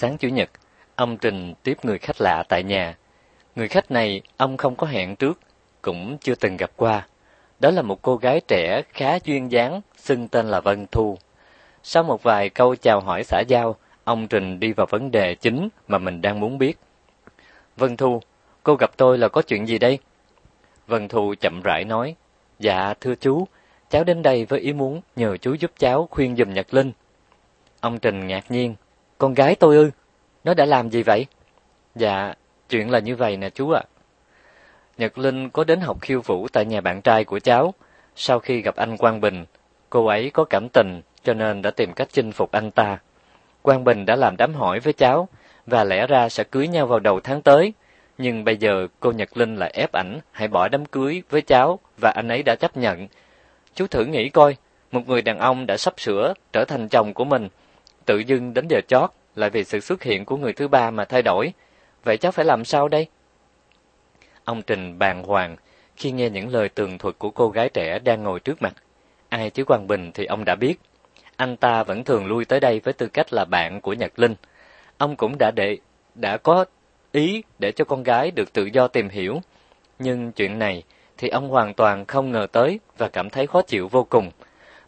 Sáng Chủ nhật, ông Trình tiếp người khách lạ tại nhà. Người khách này ông không có hẹn trước, cũng chưa từng gặp qua. Đó là một cô gái trẻ khá duyên dáng, xưng tên là Vân Thu. Sau một vài câu chào hỏi xã giao, ông Trình đi vào vấn đề chính mà mình đang muốn biết. Vân Thu, cô gặp tôi là có chuyện gì đây? Vân Thu chậm rãi nói, Dạ, thưa chú, cháu đến đây với ý muốn nhờ chú giúp cháu khuyên dùm Nhật Linh. Ông Trình ngạc nhiên, con gái tôi ư? Nó đã làm gì vậy? Dạ, chuyện là như vậy nè chú ạ. Nhật Linh có đến học khiêu vũ tại nhà bạn trai của cháu. Sau khi gặp anh Quang Bình, cô ấy có cảm tình cho nên đã tìm cách chinh phục anh ta. Quang Bình đã làm đám hỏi với cháu và lẽ ra sẽ cưới nhau vào đầu tháng tới. Nhưng bây giờ cô Nhật Linh lại ép ảnh hãy bỏ đám cưới với cháu và anh ấy đã chấp nhận. Chú thử nghĩ coi, một người đàn ông đã sắp sửa trở thành chồng của mình, tự dưng đến giờ chót lại vì sự xuất hiện của người thứ ba mà thay đổi. Vậy cháu phải làm sao đây? Ông Trình bàng hoàng khi nghe những lời tường thuật của cô gái trẻ đang ngồi trước mặt. Ai chứ Quang Bình thì ông đã biết. Anh ta vẫn thường lui tới đây với tư cách là bạn của Nhật Linh. Ông cũng đã để đã có ý để cho con gái được tự do tìm hiểu. Nhưng chuyện này thì ông hoàn toàn không ngờ tới và cảm thấy khó chịu vô cùng.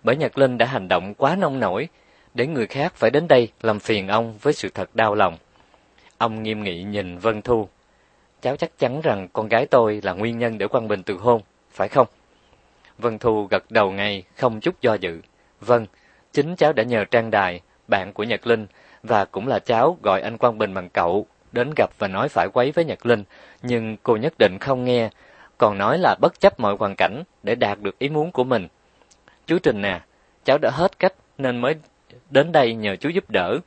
Bởi Nhật Linh đã hành động quá nông nổi, để người khác phải đến đây làm phiền ông với sự thật đau lòng. Ông nghiêm nghị nhìn Vân Thu. Cháu chắc chắn rằng con gái tôi là nguyên nhân để Quang Bình từ hôn, phải không? Vân Thu gật đầu ngay, không chút do dự. Vâng, chính cháu đã nhờ Trang Đài, bạn của Nhật Linh, và cũng là cháu gọi anh Quang Bình bằng cậu, đến gặp và nói phải quấy với Nhật Linh, nhưng cô nhất định không nghe, còn nói là bất chấp mọi hoàn cảnh để đạt được ý muốn của mình. Chú Trình nè, cháu đã hết cách nên mới đến đây nhờ chú giúp đỡ.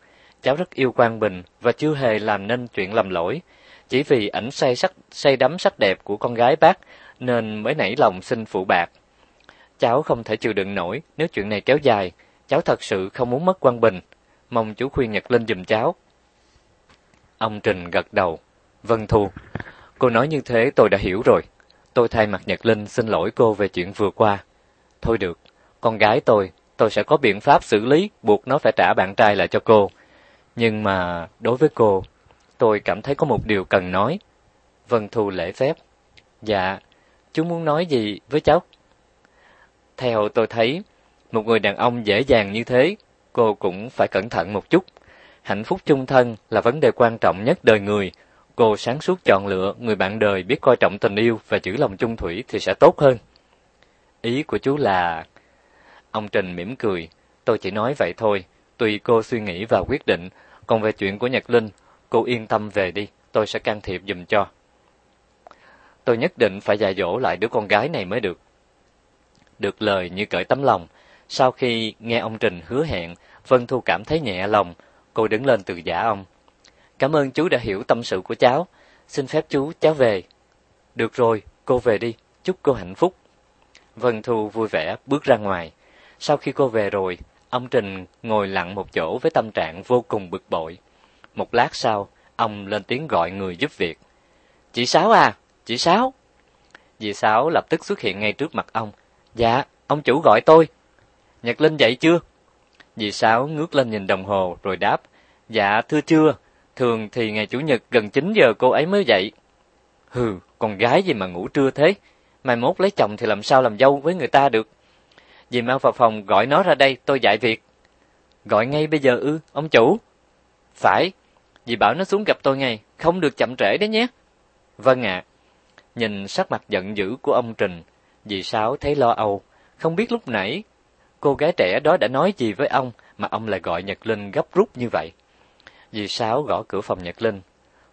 Cháu rất yêu Quang Bình và chưa hề làm nên chuyện lầm lỗi. Chỉ vì ảnh say sắc say đắm sắc đẹp của con gái bác nên mới nảy lòng xin phụ bạc. Cháu không thể chịu đựng nổi nếu chuyện này kéo dài. Cháu thật sự không muốn mất Quang Bình. Mong chú khuyên Nhật Linh giùm cháu. Ông Trình gật đầu. Vân Thu, cô nói như thế tôi đã hiểu rồi. Tôi thay mặt Nhật Linh xin lỗi cô về chuyện vừa qua. Thôi được, con gái tôi, tôi sẽ có biện pháp xử lý buộc nó phải trả bạn trai lại cho cô. Nhưng mà đối với cô, tôi cảm thấy có một điều cần nói. Vân Thu lễ phép. Dạ, chú muốn nói gì với cháu? Theo tôi thấy, một người đàn ông dễ dàng như thế, cô cũng phải cẩn thận một chút. Hạnh phúc chung thân là vấn đề quan trọng nhất đời người. Cô sáng suốt chọn lựa người bạn đời biết coi trọng tình yêu và giữ lòng chung thủy thì sẽ tốt hơn. Ý của chú là... Ông Trình mỉm cười. Tôi chỉ nói vậy thôi. Tùy cô suy nghĩ và quyết định. Còn về chuyện của Nhật Linh, cô yên tâm về đi. Tôi sẽ can thiệp dùm cho. Tôi nhất định phải dạy dỗ lại đứa con gái này mới được. Được lời như cởi tấm lòng. Sau khi nghe ông Trình hứa hẹn, Vân Thu cảm thấy nhẹ lòng. Cô đứng lên từ giả ông. Cảm ơn chú đã hiểu tâm sự của cháu. Xin phép chú, cháu về. Được rồi, cô về đi. Chúc cô hạnh phúc. Vân Thu vui vẻ bước ra ngoài. Sau khi cô về rồi, ông Trình ngồi lặng một chỗ với tâm trạng vô cùng bực bội. Một lát sau, ông lên tiếng gọi người giúp việc. Chị Sáu à, chị Sáu. Dì Sáu lập tức xuất hiện ngay trước mặt ông. Dạ, ông chủ gọi tôi. Nhật Linh dậy chưa? Dì Sáu ngước lên nhìn đồng hồ rồi đáp. Dạ, thưa chưa. Thường thì ngày Chủ nhật gần 9 giờ cô ấy mới dậy. Hừ, con gái gì mà ngủ trưa thế? Mai mốt lấy chồng thì làm sao làm dâu với người ta được? Dì mau vào phòng gọi nó ra đây, tôi dạy việc. Gọi ngay bây giờ ư, ông chủ? Phải, dì bảo nó xuống gặp tôi ngay, không được chậm trễ đấy nhé. Vâng ạ. Nhìn sắc mặt giận dữ của ông Trình, dì Sáu thấy lo âu, không biết lúc nãy cô gái trẻ đó đã nói gì với ông mà ông lại gọi Nhật Linh gấp rút như vậy. Dì Sáu gõ cửa phòng Nhật Linh.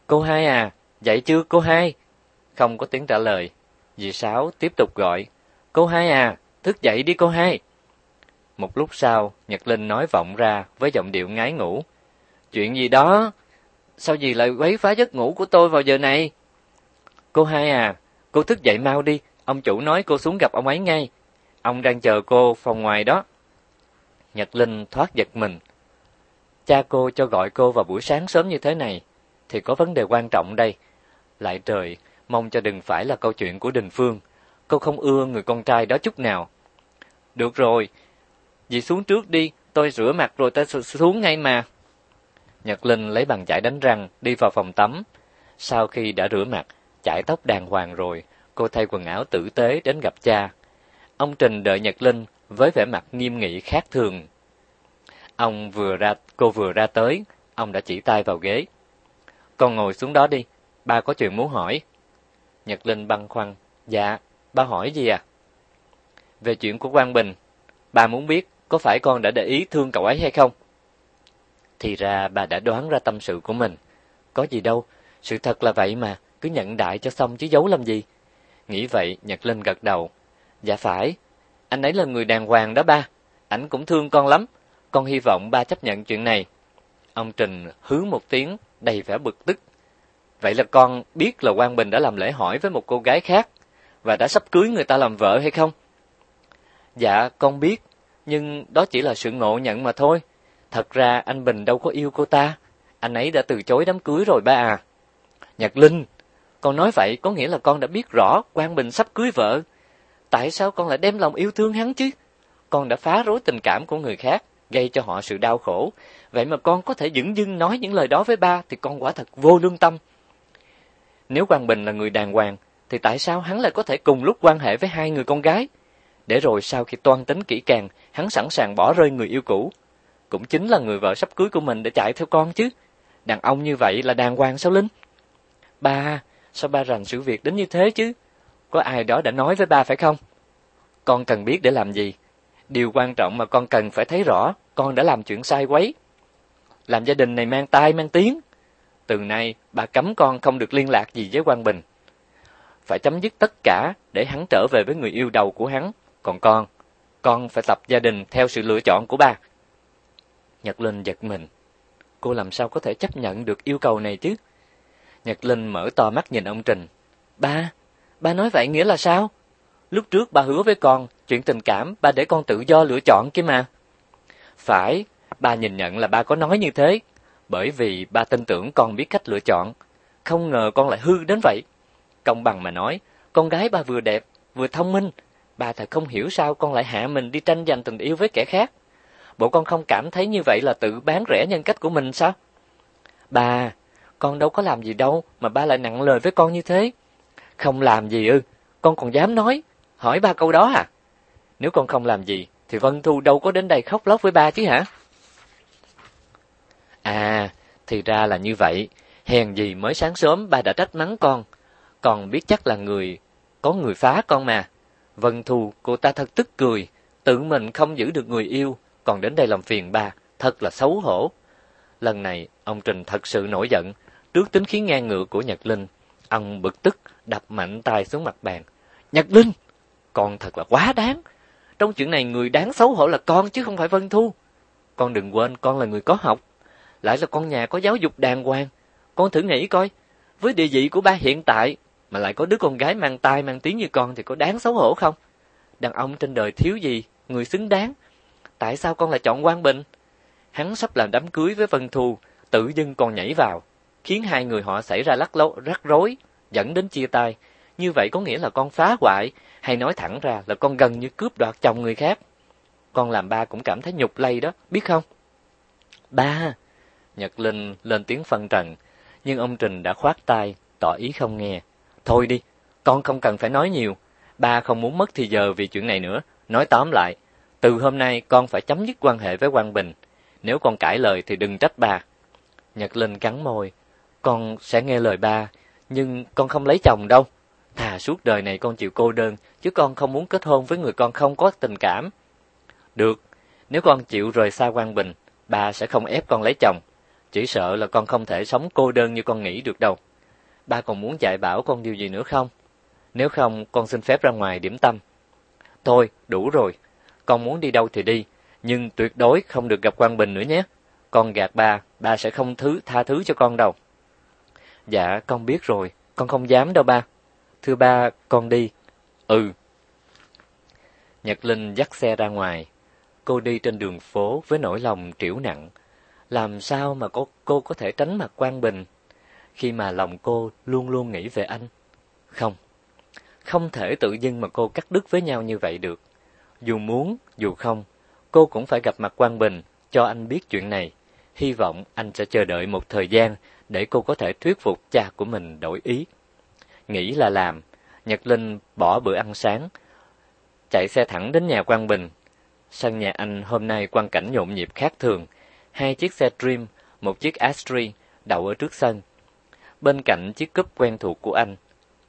Cô hai à, dậy chưa cô hai? Không có tiếng trả lời. Dì Sáu tiếp tục gọi. Cô hai à, thức dậy đi cô hai. Một lúc sau, Nhật Linh nói vọng ra với giọng điệu ngái ngủ. Chuyện gì đó? Sao gì lại quấy phá giấc ngủ của tôi vào giờ này? Cô hai à, cô thức dậy mau đi, ông chủ nói cô xuống gặp ông ấy ngay. Ông đang chờ cô phòng ngoài đó. Nhật Linh thoát giật mình. Cha cô cho gọi cô vào buổi sáng sớm như thế này, thì có vấn đề quan trọng đây. Lại trời, mong cho đừng phải là câu chuyện của Đình Phương. Cô không ưa người con trai đó chút nào. Được rồi, dì xuống trước đi, tôi rửa mặt rồi ta xuống ngay mà. Nhật Linh lấy bàn chải đánh răng, đi vào phòng tắm. Sau khi đã rửa mặt, chải tóc đàng hoàng rồi, cô thay quần áo tử tế đến gặp cha. Ông Trình đợi Nhật Linh với vẻ mặt nghiêm nghị khác thường. Ông vừa ra, cô vừa ra tới, ông đã chỉ tay vào ghế. Con ngồi xuống đó đi, ba có chuyện muốn hỏi. Nhật Linh băn khoăn, dạ, ba hỏi gì à? Về chuyện của Quang Bình, ba muốn biết có phải con đã để ý thương cậu ấy hay không? Thì ra bà đã đoán ra tâm sự của mình. Có gì đâu, sự thật là vậy mà, cứ nhận đại cho xong chứ giấu làm gì. Nghĩ vậy, Nhật Linh gật đầu. Dạ phải, anh ấy là người đàng hoàng đó ba, ảnh cũng thương con lắm, con hy vọng ba chấp nhận chuyện này. Ông Trình hứ một tiếng, đầy vẻ bực tức. Vậy là con biết là Quang Bình đã làm lễ hỏi với một cô gái khác, và đã sắp cưới người ta làm vợ hay không? Dạ, con biết, nhưng đó chỉ là sự ngộ nhận mà thôi. Thật ra anh Bình đâu có yêu cô ta, anh ấy đã từ chối đám cưới rồi ba à. Nhật Linh, con nói vậy có nghĩa là con đã biết rõ Quang Bình sắp cưới vợ. Tại sao con lại đem lòng yêu thương hắn chứ? Con đã phá rối tình cảm của người khác, gây cho họ sự đau khổ. Vậy mà con có thể dững dưng nói những lời đó với ba thì con quả thật vô lương tâm. Nếu Quang Bình là người đàng hoàng, thì tại sao hắn lại có thể cùng lúc quan hệ với hai người con gái? Để rồi sau khi toan tính kỹ càng, hắn sẵn sàng bỏ rơi người yêu cũ. Cũng chính là người vợ sắp cưới của mình để chạy theo con chứ. Đàn ông như vậy là đàng hoàng sao Linh? Ba, sao ba rành sự việc đến như thế chứ? Có ai đó đã nói với ba phải không? Con cần biết để làm gì? Điều quan trọng mà con cần phải thấy rõ, con đã làm chuyện sai quấy. Làm gia đình này mang tai mang tiếng. Từ nay, bà cấm con không được liên lạc gì với Quang Bình. Phải chấm dứt tất cả để hắn trở về với người yêu đầu của hắn. Còn con, con phải tập gia đình theo sự lựa chọn của ba. Nhật Linh giật mình. Cô làm sao có thể chấp nhận được yêu cầu này chứ? Nhật Linh mở to mắt nhìn ông Trình. Ba, ba nói vậy nghĩa là sao? Lúc trước ba hứa với con, chuyện tình cảm ba để con tự do lựa chọn kia mà. Phải, ba nhìn nhận là ba có nói như thế, bởi vì ba tin tưởng con biết cách lựa chọn. Không ngờ con lại hư đến vậy. Công bằng mà nói, con gái ba vừa đẹp, vừa thông minh. Ba thật không hiểu sao con lại hạ mình đi tranh giành tình yêu với kẻ khác. Bộ con không cảm thấy như vậy là tự bán rẻ nhân cách của mình sao? bà con đâu có làm gì đâu mà ba lại nặng lời với con như thế. Không làm gì ư, con còn dám nói, hỏi ba câu đó à? Nếu con không làm gì, thì Vân Thu đâu có đến đây khóc lóc với ba chứ hả? À, thì ra là như vậy, hèn gì mới sáng sớm ba đã trách mắng con, còn biết chắc là người, có người phá con mà. Vân Thu, cô ta thật tức cười, tự mình không giữ được người yêu, còn đến đây làm phiền ba, thật là xấu hổ. Lần này, ông Trình thật sự nổi giận, trước tính khí ngang ngược của Nhật Linh. Ông bực tức, đập mạnh tay xuống mặt bàn. Nhật Linh, con thật là quá đáng. Trong chuyện này người đáng xấu hổ là con chứ không phải Vân Thu. Con đừng quên con là người có học, lại là con nhà có giáo dục đàng hoàng. Con thử nghĩ coi, với địa vị của ba hiện tại mà lại có đứa con gái mang tai mang tiếng như con thì có đáng xấu hổ không? Đàn ông trên đời thiếu gì, người xứng đáng. Tại sao con lại chọn Quang Bình? Hắn sắp làm đám cưới với Vân Thu, tự dưng còn nhảy vào, khiến hai người họ xảy ra lắc lố, rắc rối, dẫn đến chia tay. Như vậy có nghĩa là con phá hoại, hay nói thẳng ra là con gần như cướp đoạt chồng người khác. Con làm ba cũng cảm thấy nhục lây đó, biết không? Ba! Nhật Linh lên tiếng phân trần, nhưng ông Trình đã khoát tay, tỏ ý không nghe. Thôi đi, con không cần phải nói nhiều. Ba không muốn mất thì giờ vì chuyện này nữa. Nói tóm lại, từ hôm nay con phải chấm dứt quan hệ với Quang Bình. Nếu con cãi lời thì đừng trách ba. Nhật Linh cắn môi. Con sẽ nghe lời ba, nhưng con không lấy chồng đâu. Thà suốt đời này con chịu cô đơn, chứ con không muốn kết hôn với người con không có tình cảm. Được, nếu con chịu rời xa Quang Bình, ba sẽ không ép con lấy chồng. Chỉ sợ là con không thể sống cô đơn như con nghĩ được đâu. Ba còn muốn dạy bảo con điều gì nữa không? Nếu không, con xin phép ra ngoài điểm tâm. Thôi, đủ rồi. Con muốn đi đâu thì đi, nhưng tuyệt đối không được gặp Quang Bình nữa nhé. Con gạt ba, ba sẽ không thứ tha thứ cho con đâu. Dạ, con biết rồi, con không dám đâu ba. Thưa ba, con đi. Ừ. Nhật Linh dắt xe ra ngoài. Cô đi trên đường phố với nỗi lòng triểu nặng. Làm sao mà cô, cô có thể tránh mặt Quang Bình khi mà lòng cô luôn luôn nghĩ về anh? Không. Không thể tự dưng mà cô cắt đứt với nhau như vậy được. Dù muốn, dù không, cô cũng phải gặp mặt Quang Bình, cho anh biết chuyện này. hy vọng anh sẽ chờ đợi một thời gian để cô có thể thuyết phục cha của mình đổi ý. Nghĩ là làm, Nhật Linh bỏ bữa ăn sáng, chạy xe thẳng đến nhà Quang Bình. Sân nhà anh hôm nay quang cảnh nhộn nhịp khác thường, hai chiếc xe Dream, một chiếc Astri đậu ở trước sân. Bên cạnh chiếc cúp quen thuộc của anh,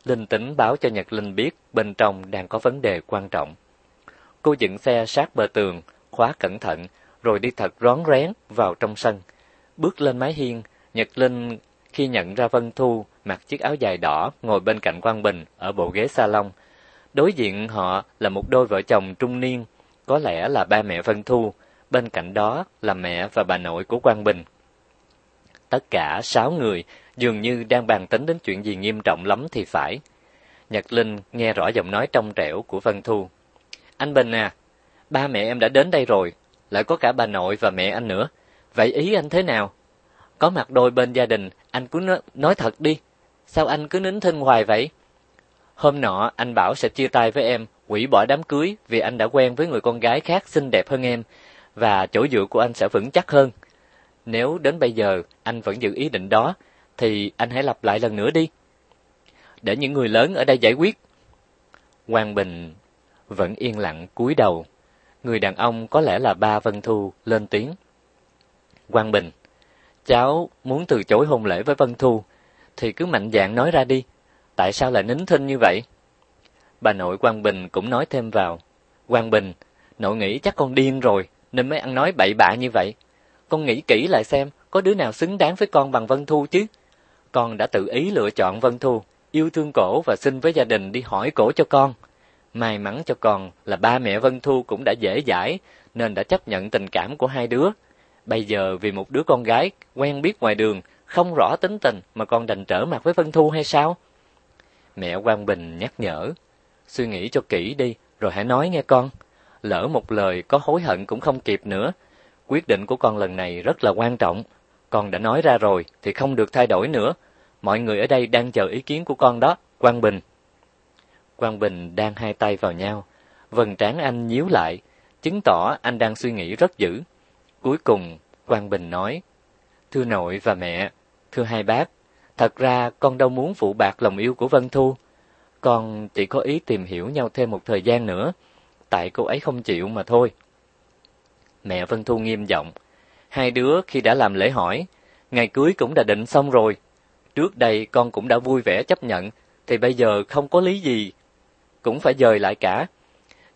Linh tính báo cho Nhật Linh biết bên trong đang có vấn đề quan trọng. Cô dựng xe sát bờ tường, khóa cẩn thận, rồi đi thật rón rén vào trong sân. Bước lên mái hiên, Nhật Linh khi nhận ra Vân Thu mặc chiếc áo dài đỏ ngồi bên cạnh Quang Bình ở bộ ghế salon. Đối diện họ là một đôi vợ chồng trung niên, có lẽ là ba mẹ Vân Thu, bên cạnh đó là mẹ và bà nội của Quang Bình. Tất cả sáu người dường như đang bàn tính đến chuyện gì nghiêm trọng lắm thì phải. Nhật Linh nghe rõ giọng nói trong trẻo của Vân Thu. Anh Bình à, ba mẹ em đã đến đây rồi, lại có cả bà nội và mẹ anh nữa. Vậy ý anh thế nào? Có mặt đôi bên gia đình, anh cứ nói, nói thật đi. Sao anh cứ nín thinh hoài vậy? Hôm nọ anh bảo sẽ chia tay với em, hủy bỏ đám cưới vì anh đã quen với người con gái khác xinh đẹp hơn em và chỗ dựa của anh sẽ vững chắc hơn. Nếu đến bây giờ anh vẫn giữ ý định đó thì anh hãy lặp lại lần nữa đi. Để những người lớn ở đây giải quyết. Quang Bình vẫn yên lặng cúi đầu. Người đàn ông có lẽ là ba Vân Thu lên tiếng. Quang Bình, cháu muốn từ chối hôn lễ với Vân Thu thì cứ mạnh dạn nói ra đi. Tại sao lại nín thinh như vậy? Bà nội Quang Bình cũng nói thêm vào. Quang Bình, nội nghĩ chắc con điên rồi nên mới ăn nói bậy bạ như vậy. Con nghĩ kỹ lại xem có đứa nào xứng đáng với con bằng Vân Thu chứ. Con đã tự ý lựa chọn Vân Thu, yêu thương cổ và xin với gia đình đi hỏi cổ cho con. May mắn cho con là ba mẹ Vân Thu cũng đã dễ dãi nên đã chấp nhận tình cảm của hai đứa. Bây giờ vì một đứa con gái quen biết ngoài đường, không rõ tính tình mà con đành trở mặt với Vân Thu hay sao? Mẹ Quang Bình nhắc nhở, suy nghĩ cho kỹ đi rồi hãy nói nghe con. Lỡ một lời có hối hận cũng không kịp nữa. Quyết định của con lần này rất là quan trọng. Con đã nói ra rồi thì không được thay đổi nữa. Mọi người ở đây đang chờ ý kiến của con đó, Quang Bình. Quang Bình đang hai tay vào nhau, vầng trán anh nhíu lại, chứng tỏ anh đang suy nghĩ rất dữ. Cuối cùng, Quang Bình nói: "Thưa nội và mẹ, thưa hai bác, thật ra con đâu muốn phụ bạc lòng yêu của Vân Thu, con chỉ có ý tìm hiểu nhau thêm một thời gian nữa, tại cô ấy không chịu mà thôi." Mẹ Vân Thu nghiêm giọng: "Hai đứa khi đã làm lễ hỏi, ngày cưới cũng đã định xong rồi, trước đây con cũng đã vui vẻ chấp nhận, thì bây giờ không có lý gì cũng phải dời lại cả.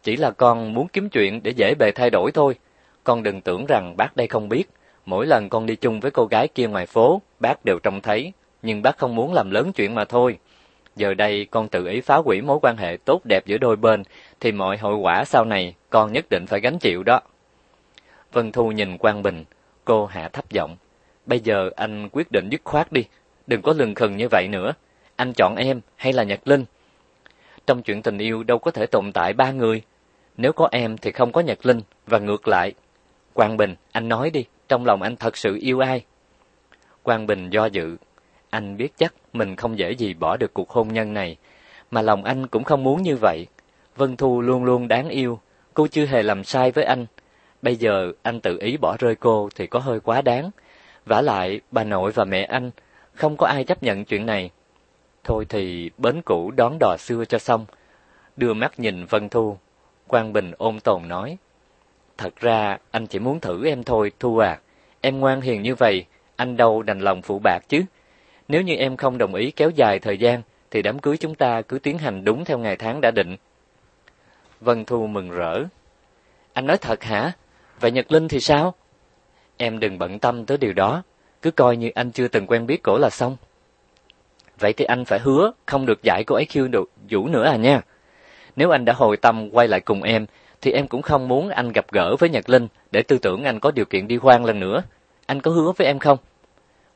Chỉ là con muốn kiếm chuyện để dễ bề thay đổi thôi. Con đừng tưởng rằng bác đây không biết. Mỗi lần con đi chung với cô gái kia ngoài phố, bác đều trông thấy, nhưng bác không muốn làm lớn chuyện mà thôi. Giờ đây con tự ý phá hủy mối quan hệ tốt đẹp giữa đôi bên, thì mọi hậu quả sau này con nhất định phải gánh chịu đó. Vân Thu nhìn Quang Bình, cô hạ thấp giọng. Bây giờ anh quyết định dứt khoát đi, đừng có lừng khừng như vậy nữa. Anh chọn em hay là Nhật Linh? Trong chuyện tình yêu đâu có thể tồn tại ba người. Nếu có em thì không có Nhật Linh, và ngược lại. Quang Bình, anh nói đi, trong lòng anh thật sự yêu ai? Quang Bình do dự. Anh biết chắc mình không dễ gì bỏ được cuộc hôn nhân này, mà lòng anh cũng không muốn như vậy. Vân Thu luôn luôn đáng yêu, cô chưa hề làm sai với anh. Bây giờ anh tự ý bỏ rơi cô thì có hơi quá đáng. vả lại, bà nội và mẹ anh, không có ai chấp nhận chuyện này. Thôi thì bến cũ đón đò xưa cho xong. Đưa mắt nhìn Vân Thu, Quang Bình ôm tồn nói. Thật ra anh chỉ muốn thử em thôi, Thu à. Em ngoan hiền như vậy, anh đâu đành lòng phụ bạc chứ. Nếu như em không đồng ý kéo dài thời gian, thì đám cưới chúng ta cứ tiến hành đúng theo ngày tháng đã định. Vân Thu mừng rỡ. Anh nói thật hả? Vậy Nhật Linh thì sao? Em đừng bận tâm tới điều đó, cứ coi như anh chưa từng quen biết cổ là xong. Vậy thì anh phải hứa không được dạy cô ấy khiêu được vũ nữa à nha. Nếu anh đã hồi tâm quay lại cùng em, thì em cũng không muốn anh gặp gỡ với Nhật Linh để tư tưởng anh có điều kiện đi hoang lần nữa. Anh có hứa với em không?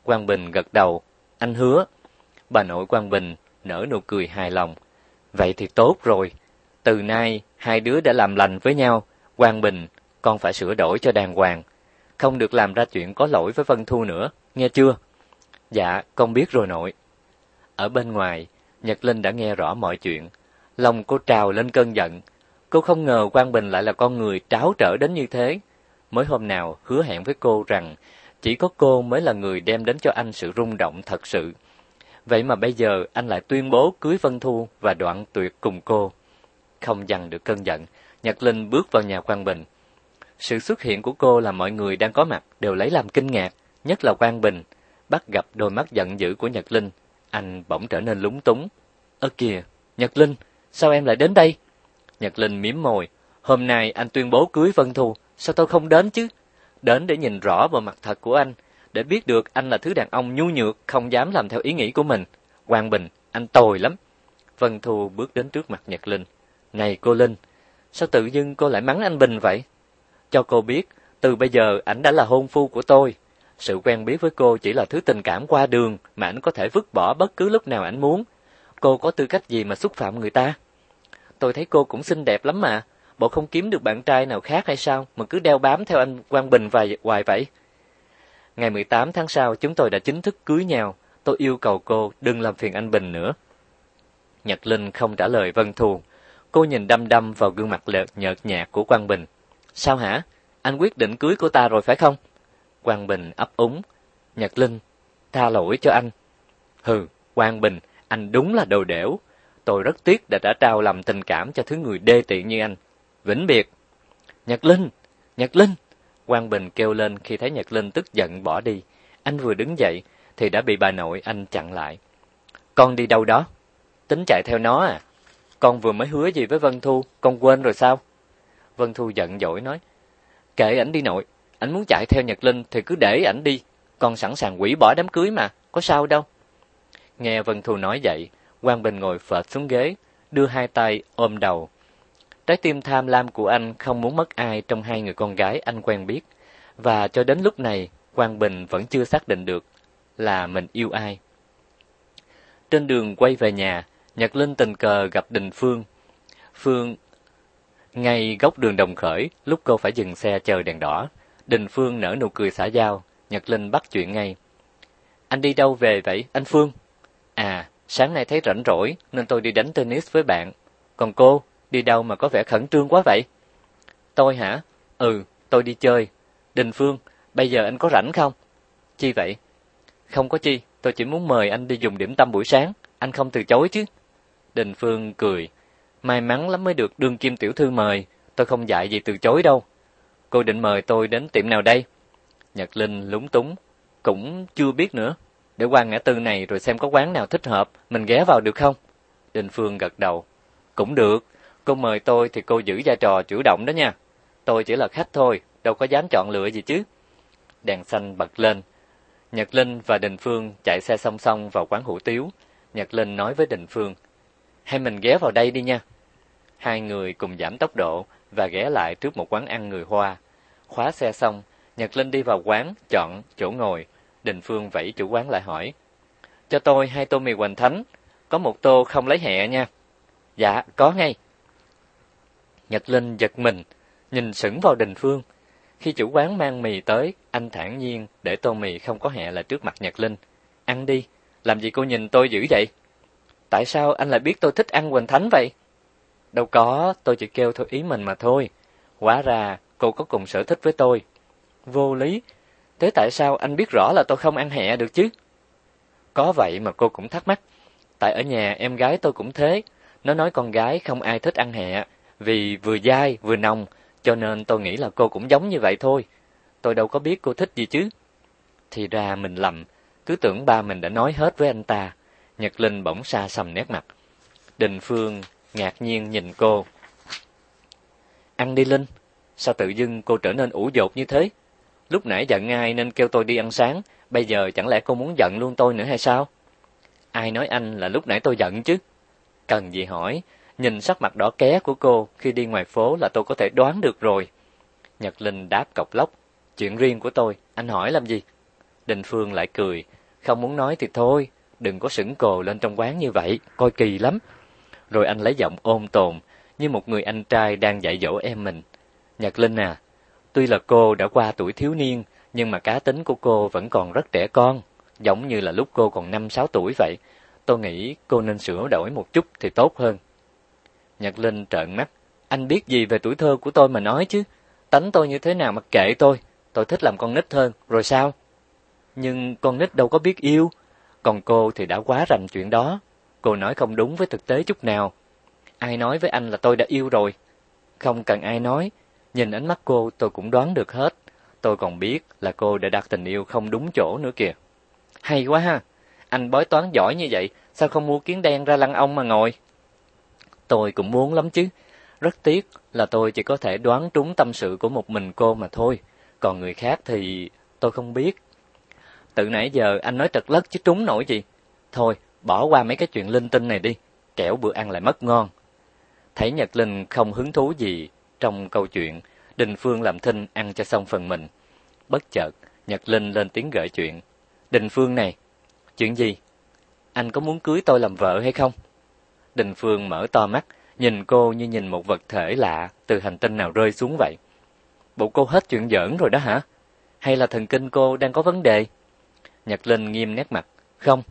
Quang Bình gật đầu. Anh hứa. Bà nội Quang Bình nở nụ cười hài lòng. Vậy thì tốt rồi. Từ nay, hai đứa đã làm lành với nhau. Quang Bình, con phải sửa đổi cho đàng hoàng. Không được làm ra chuyện có lỗi với Vân Thu nữa, nghe chưa? Dạ, con biết rồi nội. Ở bên ngoài, Nhật Linh đã nghe rõ mọi chuyện. Lòng cô trào lên cơn giận. Cô không ngờ Quang Bình lại là con người tráo trở đến như thế. Mới hôm nào hứa hẹn với cô rằng Chỉ có cô mới là người đem đến cho anh sự rung động thật sự. Vậy mà bây giờ anh lại tuyên bố cưới Vân Thu và đoạn tuyệt cùng cô. Không dằn được cơn giận, Nhật Linh bước vào nhà Quang Bình. Sự xuất hiện của cô là mọi người đang có mặt đều lấy làm kinh ngạc, nhất là Quang Bình. Bắt gặp đôi mắt giận dữ của Nhật Linh, anh bỗng trở nên lúng túng. Ơ kìa, Nhật Linh, sao em lại đến đây? Nhật Linh miếm môi, hôm nay anh tuyên bố cưới Vân Thu, sao tôi không đến chứ? Đến để nhìn rõ bộ mặt thật của anh, để biết được anh là thứ đàn ông nhu nhược, không dám làm theo ý nghĩ của mình. Quang Bình, anh tồi lắm. Vân Thu bước đến trước mặt Nhật Linh. Này cô Linh, sao tự dưng cô lại mắng anh Bình vậy? Cho cô biết, từ bây giờ ảnh đã là hôn phu của tôi. Sự quen biết với cô chỉ là thứ tình cảm qua đường mà ảnh có thể vứt bỏ bất cứ lúc nào ảnh muốn. Cô có tư cách gì mà xúc phạm người ta? Tôi thấy cô cũng xinh đẹp lắm mà. Bộ không kiếm được bạn trai nào khác hay sao mà cứ đeo bám theo anh Quang Bình vài hoài vậy? Ngày 18 tháng sau chúng tôi đã chính thức cưới nhau. Tôi yêu cầu cô đừng làm phiền anh Bình nữa. Nhật Linh không trả lời Vân Thù. Cô nhìn đăm đăm vào gương mặt lợt nhợt nhạt của Quang Bình. Sao hả? Anh quyết định cưới cô ta rồi phải không? Quang Bình ấp úng. Nhật Linh, tha lỗi cho anh. Hừ, Quang Bình, anh đúng là đồ đẻo. Tôi rất tiếc đã đã trao lầm tình cảm cho thứ người đê tiện như anh. Vĩnh biệt. Nhật Linh, Nhật Linh. Quang Bình kêu lên khi thấy Nhật Linh tức giận bỏ đi. Anh vừa đứng dậy thì đã bị bà nội anh chặn lại. Con đi đâu đó? Tính chạy theo nó à? Con vừa mới hứa gì với Vân Thu, con quên rồi sao? Vân Thu giận dỗi nói. Kệ ảnh đi nội, ảnh muốn chạy theo Nhật Linh thì cứ để ảnh đi. còn sẵn sàng quỷ bỏ đám cưới mà, có sao đâu. Nghe Vân Thu nói vậy, Quang Bình ngồi phệt xuống ghế, đưa hai tay ôm đầu. Trái tim tham lam của anh không muốn mất ai trong hai người con gái anh quen biết, và cho đến lúc này, Quang Bình vẫn chưa xác định được là mình yêu ai. Trên đường quay về nhà, Nhật Linh tình cờ gặp Đình Phương. Phương ngay góc đường đồng khởi, lúc cô phải dừng xe chờ đèn đỏ, Đình Phương nở nụ cười xã giao, Nhật Linh bắt chuyện ngay. Anh đi đâu về vậy, anh Phương? À, sáng nay thấy rảnh rỗi nên tôi đi đánh tennis với bạn. Còn cô, đi đâu mà có vẻ khẩn trương quá vậy? Tôi hả? Ừ, tôi đi chơi. Đình Phương, bây giờ anh có rảnh không? Chi vậy? Không có chi, tôi chỉ muốn mời anh đi dùng điểm tâm buổi sáng, anh không từ chối chứ. Đình Phương cười, may mắn lắm mới được đương kim tiểu thư mời, tôi không dạy gì từ chối đâu. Cô định mời tôi đến tiệm nào đây? Nhật Linh lúng túng, cũng chưa biết nữa. Để qua ngã tư này rồi xem có quán nào thích hợp, mình ghé vào được không? Đình Phương gật đầu. Cũng được, cô mời tôi thì cô giữ vai trò chủ động đó nha. Tôi chỉ là khách thôi, đâu có dám chọn lựa gì chứ. Đèn xanh bật lên. Nhật Linh và Đình Phương chạy xe song song vào quán hủ tiếu. Nhật Linh nói với Đình Phương, hay mình ghé vào đây đi nha. Hai người cùng giảm tốc độ và ghé lại trước một quán ăn người Hoa. Khóa xe xong, Nhật Linh đi vào quán, chọn chỗ ngồi. Đình Phương vẫy chủ quán lại hỏi. Cho tôi hai tô mì hoành thánh, có một tô không lấy hẹ nha. Dạ, có ngay. Nhật Linh giật mình, nhìn sững vào Đình Phương. Khi chủ quán mang mì tới, anh thản nhiên để tô mì không có hẹ là trước mặt Nhật Linh. Ăn đi, làm gì cô nhìn tôi dữ vậy? Tại sao anh lại biết tôi thích ăn quỳnh thánh vậy? Đâu có, tôi chỉ kêu theo ý mình mà thôi. Hóa ra, cô có cùng sở thích với tôi. Vô lý. Thế tại sao anh biết rõ là tôi không ăn hẹ được chứ? Có vậy mà cô cũng thắc mắc. Tại ở nhà em gái tôi cũng thế. Nó nói con gái không ai thích ăn hẹ. Vì vừa dai vừa nồng. Cho nên tôi nghĩ là cô cũng giống như vậy thôi. Tôi đâu có biết cô thích gì chứ. Thì ra mình lầm. Cứ tưởng ba mình đã nói hết với anh ta. Nhật Linh bỗng xa sầm nét mặt. Đình Phương ngạc nhiên nhìn cô. Ăn đi Linh, sao tự dưng cô trở nên ủ dột như thế? Lúc nãy giận ai nên kêu tôi đi ăn sáng, bây giờ chẳng lẽ cô muốn giận luôn tôi nữa hay sao? Ai nói anh là lúc nãy tôi giận chứ? Cần gì hỏi, nhìn sắc mặt đỏ ké của cô khi đi ngoài phố là tôi có thể đoán được rồi. Nhật Linh đáp cọc lóc, chuyện riêng của tôi, anh hỏi làm gì? Đình Phương lại cười, không muốn nói thì thôi, đừng có sững cồ lên trong quán như vậy, coi kỳ lắm. Rồi anh lấy giọng ôn tồn, như một người anh trai đang dạy dỗ em mình. Nhật Linh à, tuy là cô đã qua tuổi thiếu niên, nhưng mà cá tính của cô vẫn còn rất trẻ con, giống như là lúc cô còn 5-6 tuổi vậy. Tôi nghĩ cô nên sửa đổi một chút thì tốt hơn. Nhật Linh trợn mắt, anh biết gì về tuổi thơ của tôi mà nói chứ? Tánh tôi như thế nào mặc kệ tôi, tôi thích làm con nít hơn, rồi sao? Nhưng con nít đâu có biết yêu. Còn cô thì đã quá rành chuyện đó. Cô nói không đúng với thực tế chút nào. Ai nói với anh là tôi đã yêu rồi? Không cần ai nói. Nhìn ánh mắt cô tôi cũng đoán được hết. Tôi còn biết là cô đã đặt tình yêu không đúng chỗ nữa kìa. Hay quá ha. Anh bói toán giỏi như vậy, sao không mua kiến đen ra lăng ông mà ngồi? Tôi cũng muốn lắm chứ. Rất tiếc là tôi chỉ có thể đoán trúng tâm sự của một mình cô mà thôi. Còn người khác thì tôi không biết. Từ nãy giờ anh nói trật lất chứ trúng nổi gì. Thôi, bỏ qua mấy cái chuyện linh tinh này đi, kẻo bữa ăn lại mất ngon. Thấy Nhật Linh không hứng thú gì trong câu chuyện, Đình Phương làm thinh ăn cho xong phần mình. Bất chợt, Nhật Linh lên tiếng gợi chuyện. Đình Phương này, chuyện gì? Anh có muốn cưới tôi làm vợ hay không? Đình Phương mở to mắt, nhìn cô như nhìn một vật thể lạ từ hành tinh nào rơi xuống vậy. Bộ cô hết chuyện giỡn rồi đó hả? Hay là thần kinh cô đang có vấn đề? Nhật Linh nghiêm nét mặt. Không,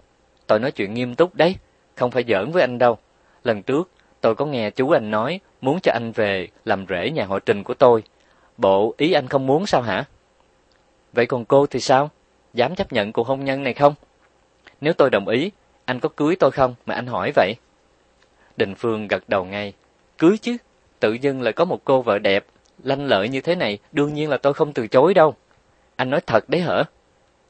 tôi nói chuyện nghiêm túc đấy, không phải giỡn với anh đâu. Lần trước, tôi có nghe chú anh nói muốn cho anh về làm rể nhà họ Trình của tôi. Bộ ý anh không muốn sao hả? Vậy còn cô thì sao? Dám chấp nhận cuộc hôn nhân này không? Nếu tôi đồng ý, anh có cưới tôi không mà anh hỏi vậy? Đình Phương gật đầu ngay. Cưới chứ, tự dưng lại có một cô vợ đẹp, lanh lợi như thế này, đương nhiên là tôi không từ chối đâu. Anh nói thật đấy hả?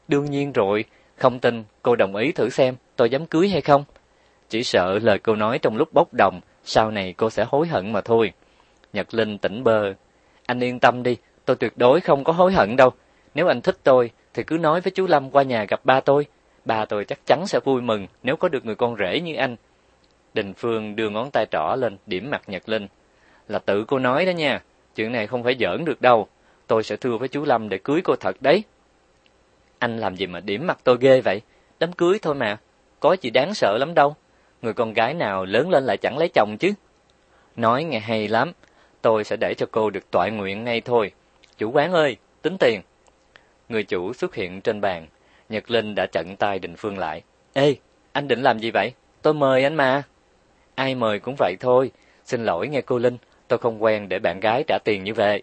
Đương nhiên rồi, không tin, cô đồng ý thử xem, tôi dám cưới hay không? Chỉ sợ lời cô nói trong lúc bốc đồng, sau này cô sẽ hối hận mà thôi. Nhật Linh tỉnh bơ. Anh yên tâm đi, tôi tuyệt đối không có hối hận đâu. Nếu anh thích tôi, thì cứ nói với chú Lâm qua nhà gặp ba tôi. Ba tôi chắc chắn sẽ vui mừng nếu có được người con rể như anh. Đình Phương đưa ngón tay trỏ lên, điểm mặt Nhật Linh. Là tự cô nói đó nha, chuyện này không phải giỡn được đâu. Tôi sẽ thưa với chú Lâm để cưới cô thật đấy. Anh làm gì mà điểm mặt tôi ghê vậy? Đám cưới thôi mà, có gì đáng sợ lắm đâu. Người con gái nào lớn lên lại chẳng lấy chồng chứ. Nói nghe hay lắm, tôi sẽ để cho cô được tọa nguyện ngay thôi. Chủ quán ơi, tính tiền. Người chủ xuất hiện trên bàn, Nhật Linh đã chặn tay Đình Phương lại. Ê, anh định làm gì vậy? Tôi mời anh mà. Ai mời cũng vậy thôi. Xin lỗi nghe cô Linh, tôi không quen để bạn gái trả tiền như vậy.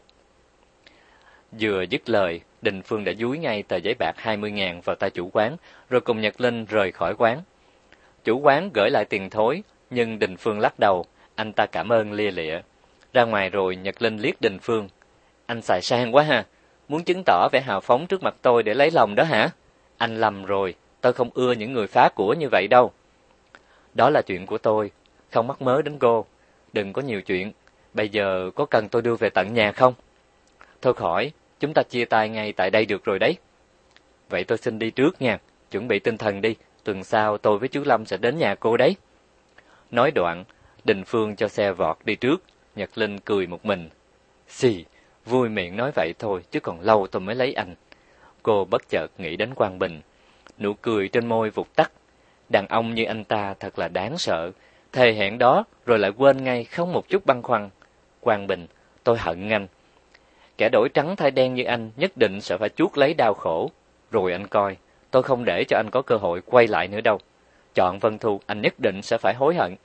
Vừa dứt lời, Đình Phương đã dúi ngay tờ giấy bạc 20 ngàn vào tay chủ quán, rồi cùng Nhật Linh rời khỏi quán. Chủ quán gửi lại tiền thối, nhưng Đình Phương lắc đầu, anh ta cảm ơn lia lịa. Ra ngoài rồi Nhật Linh liếc Đình Phương. Anh xài sang quá ha, muốn chứng tỏ vẻ hào phóng trước mặt tôi để lấy lòng đó hả? Anh lầm rồi, tôi không ưa những người phá của như vậy đâu. Đó là chuyện của tôi, không mắc mớ đến cô. Đừng có nhiều chuyện, bây giờ có cần tôi đưa về tận nhà không? Thôi khỏi, chúng ta chia tay ngay tại đây được rồi đấy. Vậy tôi xin đi trước nha, chuẩn bị tinh thần đi, tuần sau tôi với chú Lâm sẽ đến nhà cô đấy. Nói đoạn, Đình Phương cho xe vọt đi trước, Nhật Linh cười một mình. Xì, vui miệng nói vậy thôi, chứ còn lâu tôi mới lấy anh. Cô bất chợt nghĩ đến Quang Bình. Nụ cười trên môi vụt tắt. Đàn ông như anh ta thật là đáng sợ. Thề hẹn đó rồi lại quên ngay không một chút băn khoăn. Quang Bình, tôi hận anh. Kẻ đổi trắng thay đen như anh nhất định sẽ phải chuốc lấy đau khổ. Rồi anh coi, tôi không để cho anh có cơ hội quay lại nữa đâu. Chọn Vân Thu, anh nhất định sẽ phải hối hận.